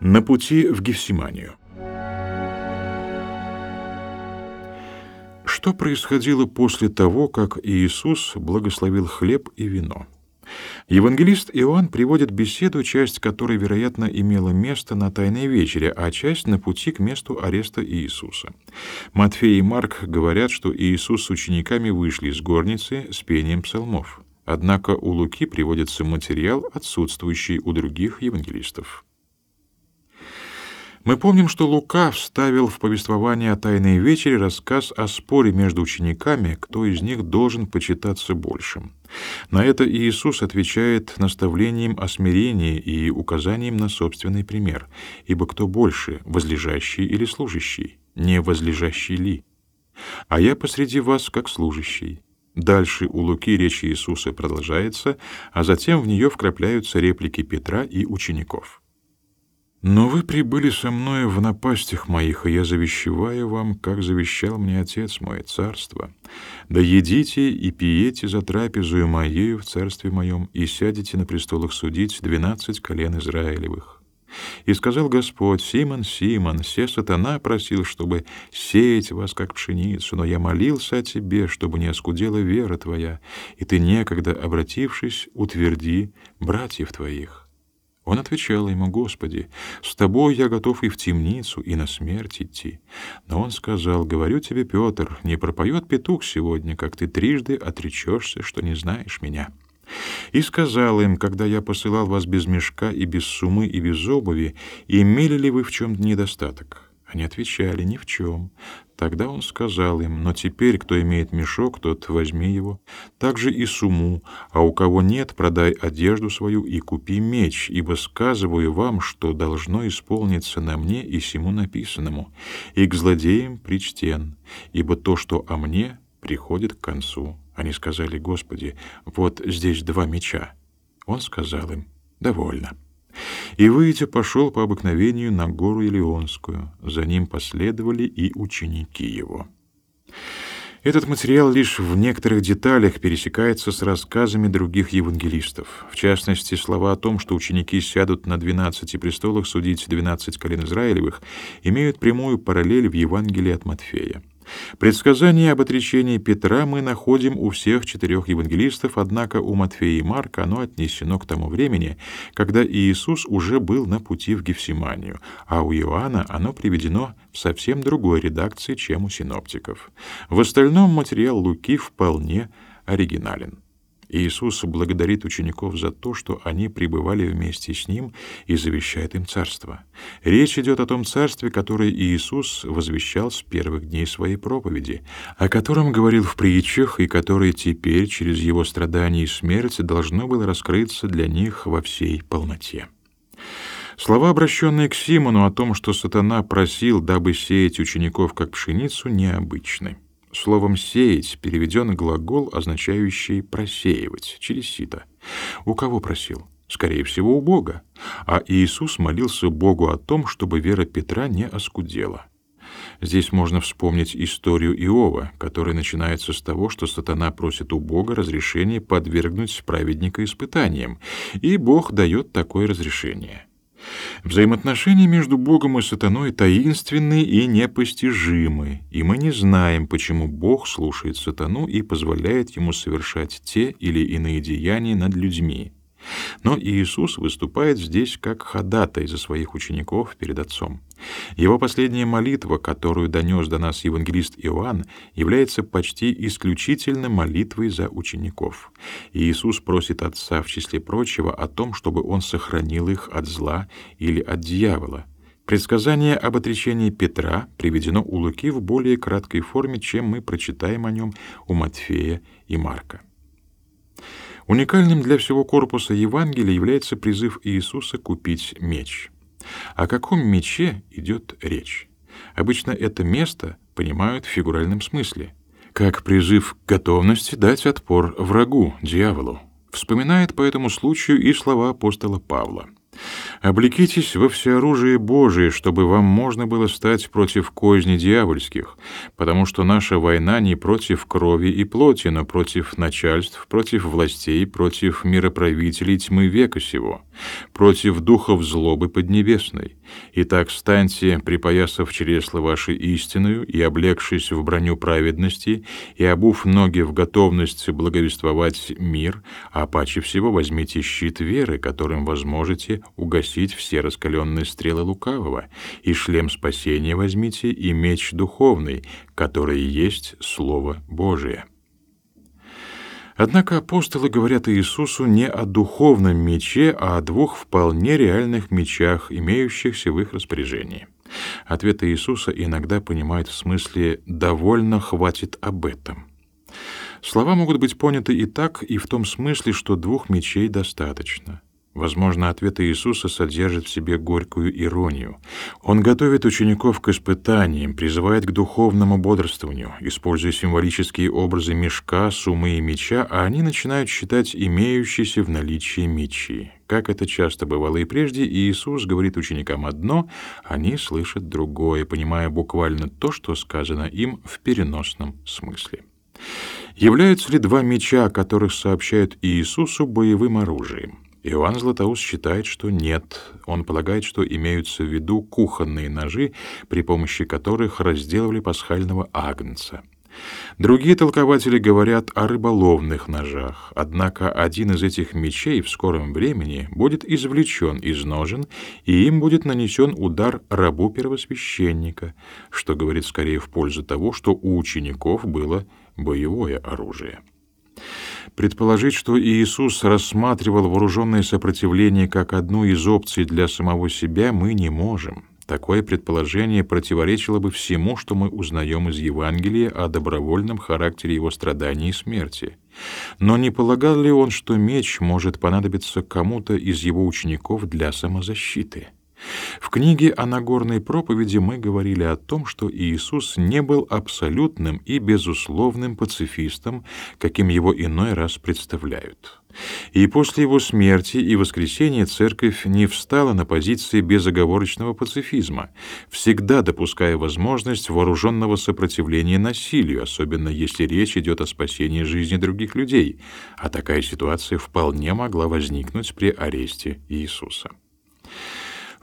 На пути в Гефсиманию. Что происходило после того, как Иисус благословил хлеб и вино? Евангелист Иоанн приводит беседу, часть которой, вероятно, имела место на Тайной вечере, а часть на пути к месту ареста Иисуса. Матфей и Марк говорят, что Иисус с учениками вышли из горницы с пением псалмов. Однако у Луки приводится материал, отсутствующий у других евангелистов. Мы помним, что Лука вставил в повествование о Тайной вечере рассказ о споре между учениками, кто из них должен почитаться большим. На это Иисус отвечает наставлением о смирении и указанием на собственный пример. «Ибо кто больше, возлежащий или служащий? Не возлежащий ли? А я посреди вас как служащий». Дальше у Луки речь Иисуса продолжается, а затем в нее вкрапляются реплики Петра и учеников. Но вы прибыли со мной в напастях моих, и я завещеваю вам, как завещал мне Отец мой, царство. Да едите и пиете за трапезою моею в царстве моем, и сядете на престолах судить двенадцать колен Израилевых. И сказал Господь, Симон, Симон, все сатана просил, чтобы сеять вас, как пшеницу, но я молился о тебе, чтобы не оскудела вера твоя, и ты некогда, обратившись, утверди братьев твоих. Он отвечал ему, «Господи, с тобой я готов и в темницу, и на смерть идти». Но он сказал, «Говорю тебе, Петр, не пропоет петух сегодня, как ты трижды отречешься, что не знаешь меня». И сказал им, когда я посылал вас без мешка и без сумы и без обуви, имели ли вы в чем недостаток? Они отвечали, ни в чем. Тогда он сказал им, но теперь, кто имеет мешок, тот возьми его, также и суму, а у кого нет, продай одежду свою и купи меч, ибо сказываю вам, что должно исполниться на мне и сему написанному, и к злодеям причтен, ибо то, что о мне, приходит к концу. Они сказали, Господи, вот здесь два меча. Он сказал им, довольно. И, выйдя, пошел по обыкновению на гору Илионскую. За ним последовали и ученики его. Этот материал лишь в некоторых деталях пересекается с рассказами других евангелистов. В частности, слова о том, что ученики сядут на двенадцати престолах судить двенадцать колен Израилевых, имеют прямую параллель в Евангелии от Матфея. Предсказание об отречении Петра мы находим у всех четырех евангелистов, однако у Матфея и Марка оно отнесено к тому времени, когда Иисус уже был на пути в Гефсиманию, а у Иоанна оно приведено в совсем другой редакции, чем у синоптиков. В остальном материал Луки вполне оригинален. Иисус благодарит учеников за то, что они пребывали вместе с Ним и завещает им царство. Речь идет о том царстве, которое Иисус возвещал с первых дней своей проповеди, о котором говорил в притчах и которое теперь через Его страдания и смерть должно было раскрыться для них во всей полноте. Слова, обращенные к Симону о том, что сатана просил, дабы сеять учеников как пшеницу, необычны. Словом «сеять» переведен глагол, означающий «просеивать» через сито. У кого просил? Скорее всего, у Бога. А Иисус молился Богу о том, чтобы вера Петра не оскудела. Здесь можно вспомнить историю Иова, которая начинается с того, что сатана просит у Бога разрешения подвергнуть праведника испытаниям, и Бог дает такое разрешение. Взаимоотношения между Богом и сатаной таинственны и непостижимы, и мы не знаем, почему Бог слушает сатану и позволяет ему совершать те или иные деяния над людьми. Но Иисус выступает здесь как ходатай за своих учеников перед Отцом. Его последняя молитва, которую донес до нас евангелист Иоанн, является почти исключительно молитвой за учеников. Иисус просит Отца, в числе прочего, о том, чтобы Он сохранил их от зла или от дьявола. Предсказание об отречении Петра приведено у Луки в более краткой форме, чем мы прочитаем о нем у Матфея и Марка. Уникальным для всего корпуса Евангелия является призыв Иисуса купить меч. О каком мече идет речь? Обычно это место понимают в фигуральном смысле, как призыв к готовности дать отпор врагу, дьяволу. Вспоминает по этому случаю и слова апостола Павла — Облекитесь во всеоружие Божие, чтобы вам можно было стать против козни дьявольских, потому что наша война не против крови и плоти, но против начальств, против властей, против мироправителей тьмы века сего, против духов злобы поднебесной. Итак, станьте, припоясав чресла ваши истинную и облегшись в броню праведности, и обув ноги в готовность благовествовать мир, а паче всего возьмите щит веры, которым возможете угасить все раскаленные стрелы лукавого, и шлем спасения возьмите, и меч духовный, который есть Слово Божие. Однако апостолы говорят Иисусу не о духовном мече, а о двух вполне реальных мечах, имеющихся в их распоряжении. Ответ Иисуса иногда понимают в смысле «довольно хватит об этом». Слова могут быть поняты и так, и в том смысле, что двух мечей достаточно. Возможно, ответ Иисуса содержит в себе горькую иронию. Он готовит учеников к испытаниям, призывает к духовному бодрствованию, используя символические образы мешка, сумы и меча, а они начинают считать имеющиеся в наличии мечи. Как это часто бывало и прежде, Иисус говорит ученикам одно, они слышат другое, понимая буквально то, что сказано им в переносном смысле. Являются ли два меча, о которых сообщают Иисусу, боевым оружием? Иоанн Златоуст считает, что нет. Он полагает, что имеются в виду кухонные ножи, при помощи которых разделывали пасхального агнца. Другие толкователи говорят о рыболовных ножах, однако один из этих мечей в скором времени будет извлечен из ножен, и им будет нанесен удар рабу первосвященника, что говорит скорее в пользу того, что у учеников было боевое оружие. Предположить, что Иисус рассматривал вооруженное сопротивление как одну из опций для самого себя, мы не можем. Такое предположение противоречило бы всему, что мы узнаем из Евангелия о добровольном характере его страданий и смерти. Но не полагал ли он, что меч может понадобиться кому-то из его учеников для самозащиты? В книге о Нагорной проповеди мы говорили о том, что Иисус не был абсолютным и безусловным пацифистом, каким его иной раз представляют. И после его смерти и воскресения церковь не встала на позиции безоговорочного пацифизма, всегда допуская возможность вооруженного сопротивления насилию, особенно если речь идет о спасении жизни других людей, а такая ситуация вполне могла возникнуть при аресте Иисуса.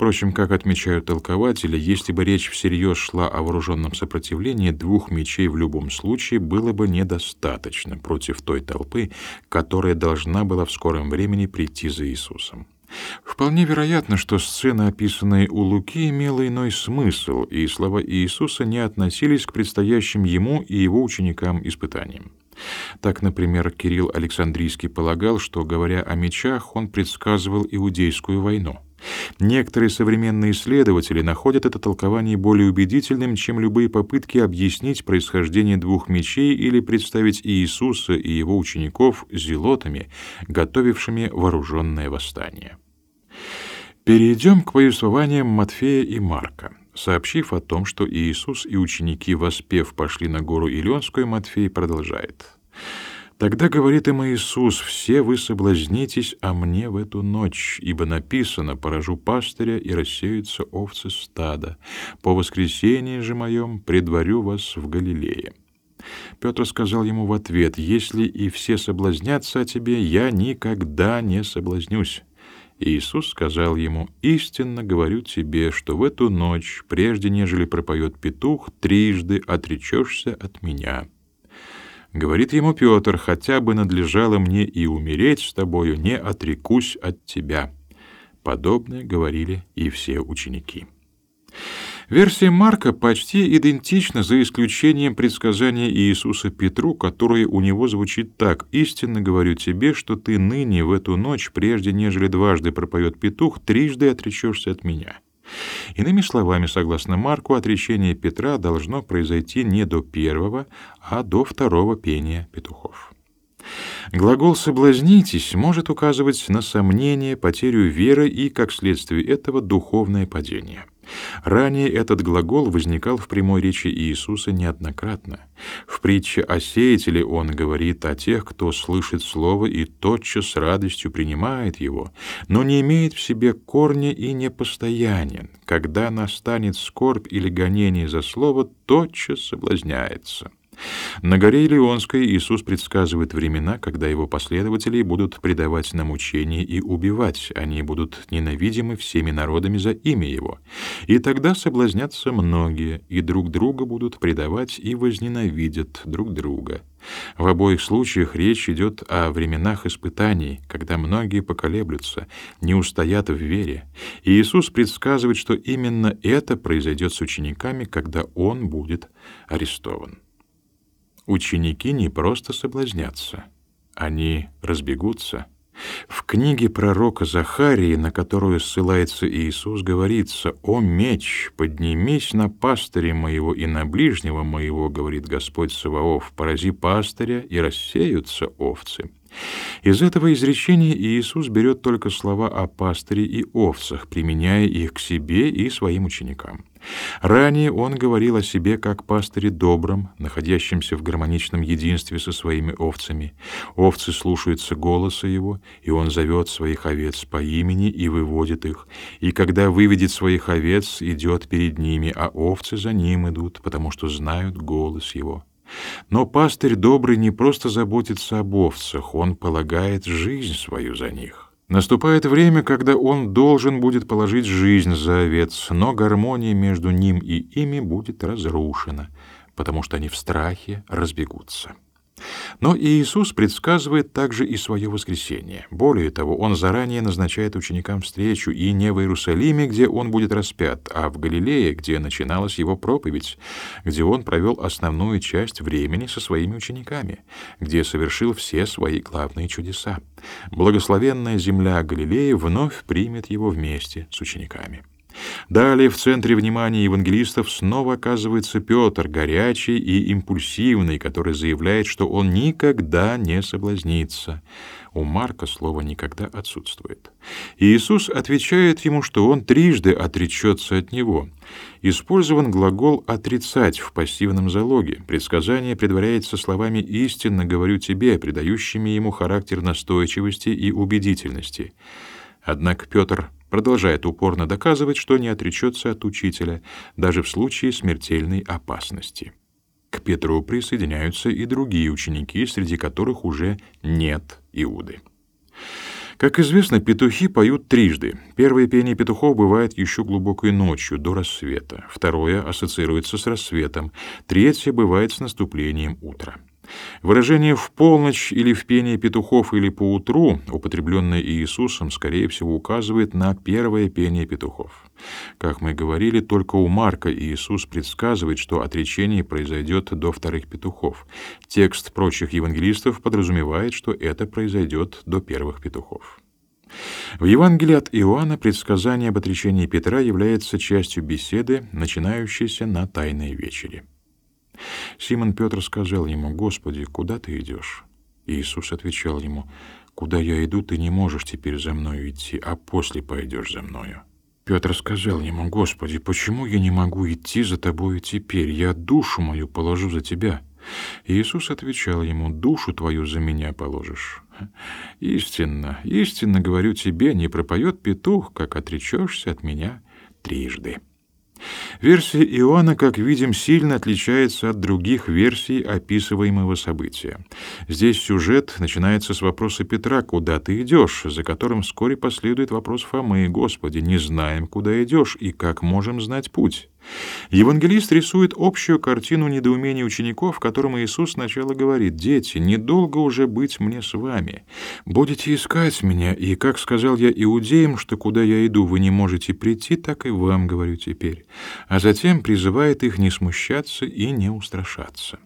Впрочем, как отмечают толкователи, если бы речь всерьез шла о вооруженном сопротивлении, двух мечей в любом случае было бы недостаточно против той толпы, которая должна была в скором времени прийти за Иисусом. Вполне вероятно, что сцена, описанная у Луки, имела иной смысл, и слова Иисуса не относились к предстоящим ему и его ученикам испытаниям. Так, например, Кирилл Александрийский полагал, что, говоря о мечах, он предсказывал иудейскую войну. Некоторые современные исследователи находят это толкование более убедительным, чем любые попытки объяснить происхождение двух мечей или представить Иисуса и его учеников зелотами, готовившими вооруженное восстание. Перейдем к повествованиям Матфея и Марка. Сообщив о том, что Иисус и ученики, воспев, пошли на гору Илионскую, Матфей продолжает — Тогда говорит им Иисус, «Все вы соблазнитесь о мне в эту ночь, ибо написано, поражу пастыря, и рассеются овцы стада. По воскресенье же моем предварю вас в Галилее». Петр сказал ему в ответ, «Если и все соблазнятся о тебе, я никогда не соблазнюсь». Иисус сказал ему, «Истинно говорю тебе, что в эту ночь, прежде нежели пропоет петух, трижды отречешься от меня». Говорит ему Петр, хотя бы надлежало мне и умереть с тобою, не отрекусь от тебя. Подобное говорили и все ученики. Версия Марка почти идентична, за исключением предсказания Иисуса Петру, которое у него звучит так «Истинно говорю тебе, что ты ныне в эту ночь, прежде нежели дважды пропоет петух, трижды отречешься от меня». Иными словами, согласно Марку, отречение Петра должно произойти не до первого, а до второго пения петухов. Глагол «соблазнитесь» может указывать на сомнение, потерю веры и, как следствие этого, духовное падение. Ранее этот глагол возникал в прямой речи Иисуса неоднократно. В притче о сеятеле он говорит о тех, кто слышит слово и тотчас с радостью принимает его, но не имеет в себе корня и непостоянен. Когда настанет скорбь или гонение за слово, тотчас соблазняется. На горе Илионской Иисус предсказывает времена, когда его последователи будут предавать на мучение и убивать, они будут ненавидимы всеми народами за имя его. И тогда соблазнятся многие, и друг друга будут предавать и возненавидят друг друга. В обоих случаях речь идет о временах испытаний, когда многие поколеблются, не устоят в вере. И Иисус предсказывает, что именно это произойдет с учениками, когда Он будет арестован. Ученики не просто соблазнятся, они разбегутся — в книге пророка Захарии, на которую ссылается Иисус, говорится «О меч, поднимись на пастыря моего и на ближнего моего, говорит Господь Саваоф, порази пастыря, и рассеются овцы». Из этого изречения Иисус берет только слова о пастыре и овцах, применяя их к себе и своим ученикам. Ранее он говорил о себе как пастыре добром, находящемся в гармоничном единстве со своими овцами. Овцы слушаются голоса его, и он зовет своих овец по имени и выводит их. И когда выведет своих овец, идет перед ними, а овцы за ним идут, потому что знают голос его. Но пастырь добрый не просто заботится об овцах, он полагает жизнь свою за них. Наступает время, когда он должен будет положить жизнь за овец, но гармония между ним и ими будет разрушена, потому что они в страхе разбегутся. Но Иисус предсказывает также и свое воскресение. Более того, Он заранее назначает ученикам встречу и не в Иерусалиме, где Он будет распят, а в Галилее, где начиналась Его проповедь, где Он провел основную часть времени со своими учениками, где совершил все свои главные чудеса. Благословенная земля Галилеи вновь примет Его вместе с учениками. Далее в центре внимания евангелистов снова оказывается Петр, горячий и импульсивный, который заявляет, что он никогда не соблазнится. У Марка слово «никогда» отсутствует. Иисус отвечает ему, что он трижды отречется от него. Использован глагол «отрицать» в пассивном залоге. Предсказание предваряется словами «истинно говорю тебе», придающими ему характер настойчивости и убедительности. Однако Петр продолжает упорно доказывать, что не отречется от учителя, даже в случае смертельной опасности. К Петру присоединяются и другие ученики, среди которых уже нет Иуды. Как известно, петухи поют трижды. Первое пение петухов бывает еще глубокой ночью, до рассвета. Второе ассоциируется с рассветом. Третье бывает с наступлением утра. Выражение «в полночь» или «в пение петухов» или «поутру», употребленное Иисусом, скорее всего, указывает на первое пение петухов. Как мы говорили, только у Марка Иисус предсказывает, что отречение произойдет до вторых петухов. Текст прочих евангелистов подразумевает, что это произойдет до первых петухов. В Евангелии от Иоанна предсказание об отречении Петра является частью беседы, начинающейся на Тайной вечере. Симон Петр сказал ему, «Господи, куда ты идешь?» Иисус отвечал ему, «Куда я иду, ты не можешь теперь за мною идти, а после пойдешь за мною». Петр сказал ему, «Господи, почему я не могу идти за тобою теперь? Я душу мою положу за тебя». Иисус отвечал ему, «Душу твою за меня положишь». «Истинно, истинно говорю тебе, не пропоет петух, как отречешься от меня трижды». Версия Иоанна, как видим, сильно отличается от других версий описываемого события. Здесь сюжет начинается с вопроса Петра «Куда ты идешь?», за которым вскоре последует вопрос Фомы «Господи, не знаем, куда идешь, и как можем знать путь?» Евангелист рисует общую картину недоумения учеников, которым Иисус сначала говорит, «Дети, недолго уже быть мне с вами. Будете искать меня, и, как сказал я иудеям, что куда я иду, вы не можете прийти, так и вам говорю теперь». А затем призывает их не смущаться и не устрашаться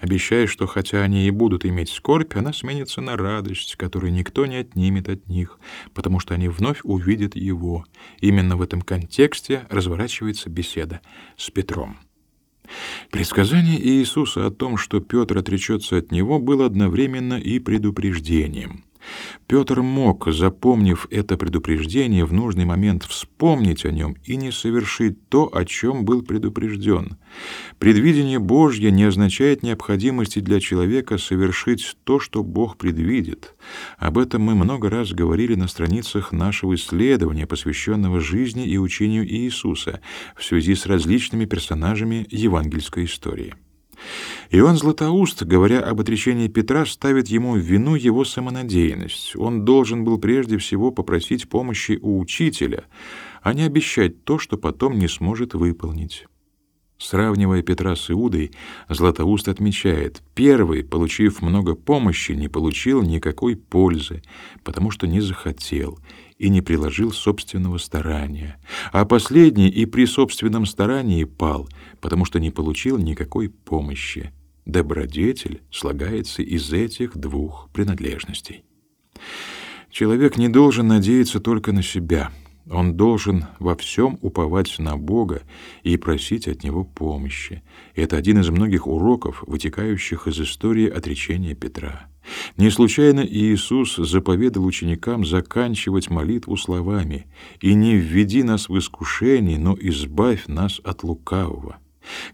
обещая, что хотя они и будут иметь скорбь, она сменится на радость, которую никто не отнимет от них, потому что они вновь увидят его. Именно в этом контексте разворачивается беседа с Петром. Предсказание Иисуса о том, что Петр отречется от него, было одновременно и предупреждением — Петр мог, запомнив это предупреждение, в нужный момент вспомнить о нем и не совершить то, о чем был предупрежден. Предвидение Божье не означает необходимости для человека совершить то, что Бог предвидит. Об этом мы много раз говорили на страницах нашего исследования, посвященного жизни и учению Иисуса в связи с различными персонажами евангельской истории. Иоанн Златоуст, говоря об отречении Петра, ставит ему в вину его самонадеянность. Он должен был прежде всего попросить помощи у учителя, а не обещать то, что потом не сможет выполнить. Сравнивая Петра с Иудой, Златоуст отмечает, первый, получив много помощи, не получил никакой пользы, потому что не захотел и не приложил собственного старания, а последний и при собственном старании пал, потому что не получил никакой помощи. Добродетель слагается из этих двух принадлежностей. Человек не должен надеяться только на себя — он должен во всем уповать на Бога и просить от Него помощи. Это один из многих уроков, вытекающих из истории отречения Петра. Не случайно Иисус заповедал ученикам заканчивать молитву словами «И не введи нас в искушение, но избавь нас от лукавого».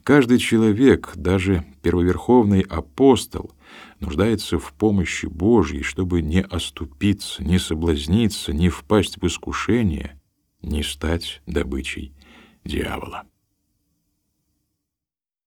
Каждый человек, даже первоверховный апостол, нуждается в помощи Божьей, чтобы не оступиться, не соблазниться, не впасть в искушение, не стать добычей дьявола.